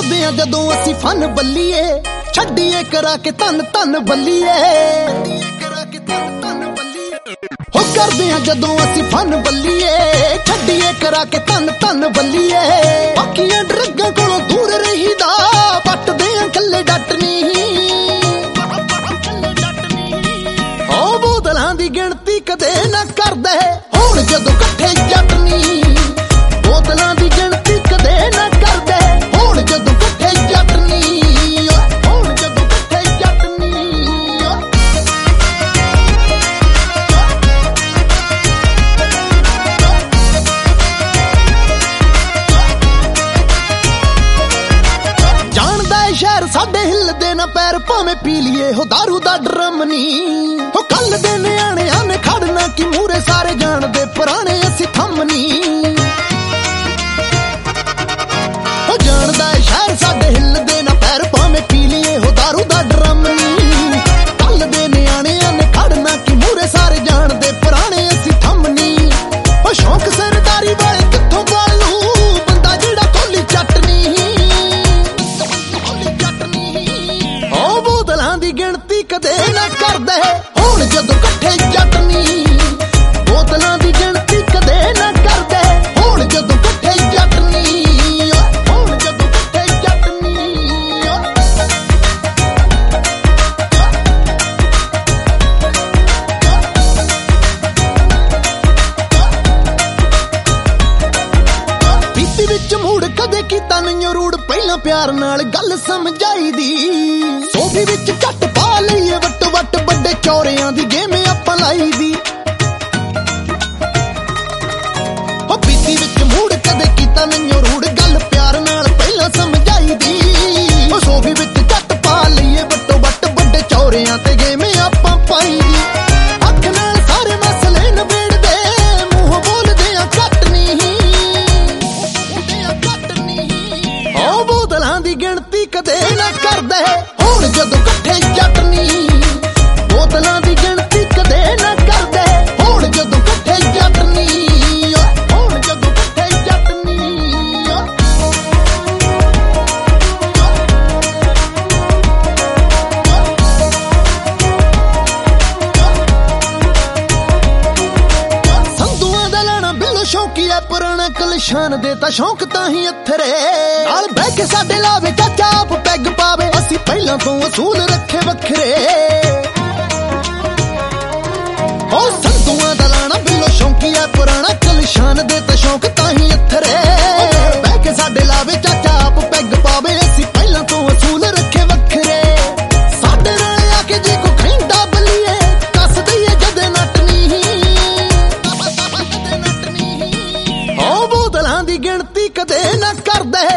ਕਰਦੇ ਆ ਜਦੋਂ ਅਸੀਂ ਫਨ ਬੱਲੀਏ। ਛੱਡੀਏ ਕਰਾ ਕੇ ਤਨ ਤਨ ਬੱਲੀਏ। ਕਰਾ ਕੇ ਤਨ ਤਨ ਬੱਲੀਏ। ਹੋ ਕਰਦੇ ਆ ਜਦੋਂ ਅਸੀਂ ਫਨ ਬੱਲੀਏ। ਛੱਡੀਏ ਕਰਾ ਕੇ ਤਨ ਤਨ ਬੱਲੀਏ। ਬਾਕੀਆਂ ਡਰੱਗਾਂ ਕੋਲੋਂ ਦੂਰ ਰਹੀਦਾ। ਪੱਟਦੇ ਆ ਕੱਲੇ ਡੱਟ ਨਾ ਪੈਰ ਭਾਵੇਂ ਪੀ ਲਈਏ ਹੋ दारू ਦਾ ਡਰਮ ਨਹੀਂ ਹੋ ਕੱਲ ਦੇ ਨਿਆਣਿਆਂ ਨੇ ਕਦੇ ਨਾ ਕਰਦੇ। ਹੁਣ ਜਦੋਂ ਇਕੱਠੇ ਚਟਨੀ ਬੋਤਲਾਂ ਦੀ ਗਿਣਤੀ ਕਦੇ ਨਾ ਕਰਦੇ। ਹੁਣ ਜਦੋਂ ਇਕੱਠੇ ਚਟਨੀ ਹੁਣ ਜਦੋਂ ਇਕੱਠੇ ਜੱਟ ਪੀਤੀ ਵਿੱਚ ਮੂੜ ਕਦੇ ਕੀਤਾ ਨਹੀਂ ਰੂੜ, ਪਹਿਲਾਂ ਪਿਆਰ ਨਾਲ ਗੱਲ ਸਮਝਾਈਦੀ। ਸੋਫੀ ਵਿੱਚ ਝੱਟ ਹੁਣ ਜਦੋਂ ਇਕੱਠੇ ਜੱਟ ਬੋਤਲਾਂ ਦੀ ਗਿਣਤੀ ਕਦੇ ਨਾ ਕਰਦੇ। ਹੁਣ ਜਦੋਂ ਇਕੱਠੇ ਜੱਟ ਹੁਣ ਜਦੋਂ ਇਕੱਠੇ ਜੱਟ ਸੰਧੂਆਂ ਦਾ ਲੈਣਾ ਬਿੱਲੋ ਸ਼ੌਕੀ ਐ, ਪੁਰਾਣਾ ਕਲਸ਼ਾਨ ਦੇ ਤਾਂ ਸ਼ੌਕ ਤਾਂ ਹੀ ਅਥਰੇ। ਨਾਲ ਬਹਿ ਕੇ ਸਾਡੇ ਲਾਵੇ ਚਾਚਾ ਪਹਿਲਾਂ ਤੋਂ ਅਸੂਲ ਰੱਖੇ ਵੱਖਰੇ। ਹੋ ਸੰਧੂਆਂ ਦਾ ਲਾਣਾ ਬਿੱਲੋ ਸ਼ੌਕੀ ਐ ਪੁਰਾਣਾ ਕਲਸ਼ਾਨ ਦੇ ਤਾਂ ਸ਼ੌਕ ਤਾਂ ਹੀ ਅਥਰੇ। ਬਹਿ ਕੇ ਸਾਡੇ ਲਾਵੇ ਚਾਚਾ ਆਪ ਪੈਗ ਪਾਵੇ, ਅਸੀਂ ਪਹਿਲਾਂ ਤੋਂ ਅਸੂਲ ਰੱਖੇ ਵੱਖਰੇ। ਸਾਡੇ ਨਾਲ ਆ ਕੇ ਜੇ ਕੋ ਖੈਂਦਾ ਬਲੀਏ, ਕੱਸ ਦਈਏ ਜਦੇ ਨੱਟ ਨਹੀਂ ਹੋ ਬੋਤਲਾਂ ਦੀ ਗਿਣਤੀ ਕਦੇ ਨਾ ਕਰਦੇ।